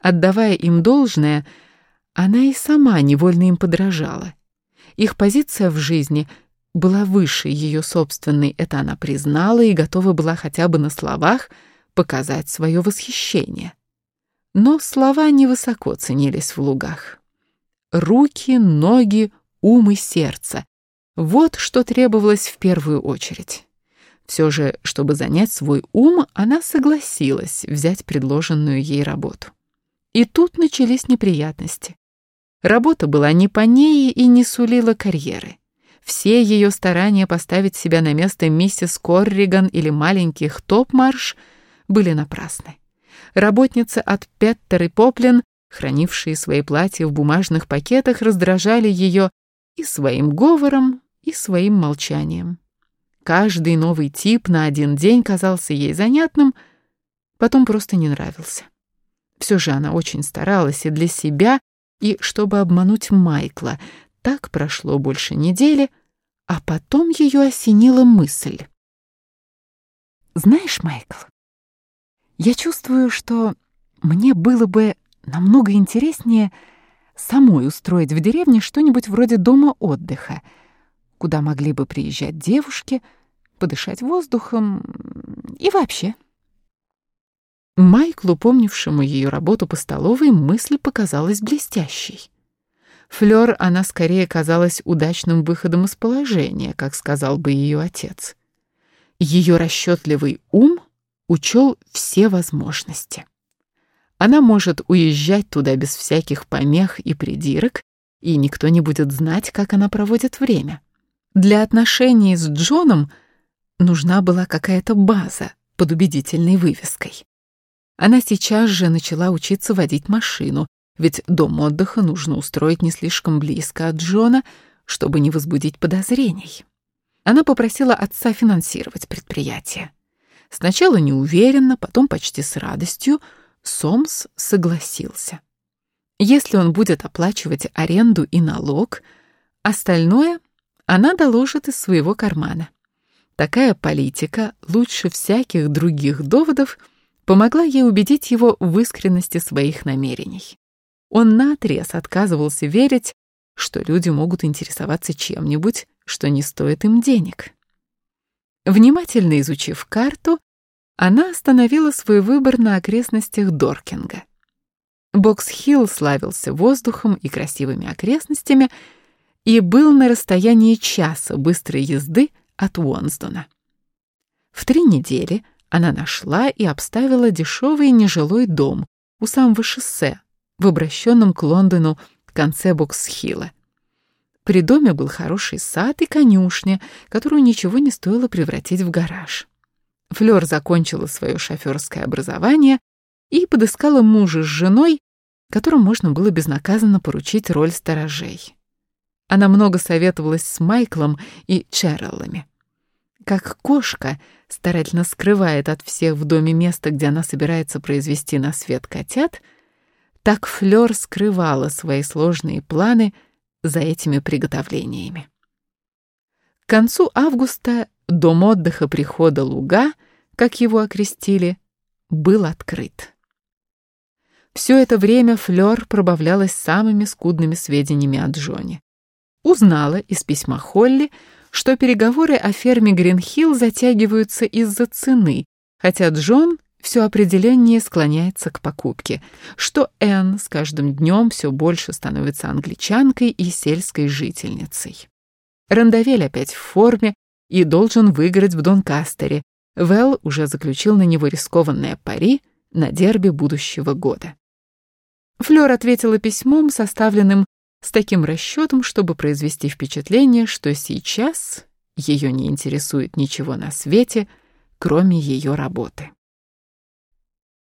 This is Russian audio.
Отдавая им должное, она и сама невольно им подражала. Их позиция в жизни была выше ее собственной, это она признала и готова была хотя бы на словах показать свое восхищение. Но слова невысоко ценились в лугах. Руки, ноги, ум и сердце — вот что требовалось в первую очередь. Все же, чтобы занять свой ум, она согласилась взять предложенную ей работу. И тут начались неприятности. Работа была не по ней и не сулила карьеры. Все ее старания поставить себя на место миссис Корриган или маленьких Топмарш были напрасны. Работницы от Петтер и Поплин, хранившие свои платья в бумажных пакетах, раздражали ее и своим говором, и своим молчанием. Каждый новый тип на один день казался ей занятным, потом просто не нравился. Все же она очень старалась и для себя, и чтобы обмануть Майкла. Так прошло больше недели, а потом ее осенила мысль. «Знаешь, Майкл, я чувствую, что мне было бы намного интереснее самой устроить в деревне что-нибудь вроде дома отдыха, куда могли бы приезжать девушки, подышать воздухом и вообще». Майклу, помнившему ее работу по столовой, мысль показалась блестящей. Флёр она скорее казалась удачным выходом из положения, как сказал бы ее отец. Ее расчетливый ум учел все возможности. Она может уезжать туда без всяких помех и придирок, и никто не будет знать, как она проводит время. Для отношений с Джоном нужна была какая-то база под убедительной вывеской. Она сейчас же начала учиться водить машину, ведь дом отдыха нужно устроить не слишком близко от Джона, чтобы не возбудить подозрений. Она попросила отца финансировать предприятие. Сначала неуверенно, потом почти с радостью Сомс согласился. Если он будет оплачивать аренду и налог, остальное она доложит из своего кармана. Такая политика лучше всяких других доводов – помогла ей убедить его в искренности своих намерений. Он наотрез отказывался верить, что люди могут интересоваться чем-нибудь, что не стоит им денег. Внимательно изучив карту, она остановила свой выбор на окрестностях Доркинга. Бокс-Хилл славился воздухом и красивыми окрестностями и был на расстоянии часа быстрой езды от Уонсдона. В три недели – она нашла и обставила дешевый нежилой дом у самого шоссе, в обращенном к Лондону конце Боксхилла. При доме был хороший сад и конюшня, которую ничего не стоило превратить в гараж. Флёр закончила свое шофёрское образование и подыскала мужа с женой, которым можно было безнаказанно поручить роль сторожей. Она много советовалась с Майклом и Черлами. Как кошка старательно скрывает от всех в доме место, где она собирается произвести на свет котят, так Флёр скрывала свои сложные планы за этими приготовлениями. К концу августа дом отдыха прихода Луга, как его окрестили, был открыт. Все это время Флёр пробавлялась самыми скудными сведениями о Джоне. Узнала из письма Холли, что переговоры о ферме Гринхилл затягиваются из-за цены, хотя Джон все определеннее склоняется к покупке, что Энн с каждым днем все больше становится англичанкой и сельской жительницей. Рандавель опять в форме и должен выиграть в Донкастере. Вэл уже заключил на него рискованное пари на дерби будущего года. Флёр ответила письмом, составленным с таким расчетом, чтобы произвести впечатление, что сейчас ее не интересует ничего на свете, кроме ее работы.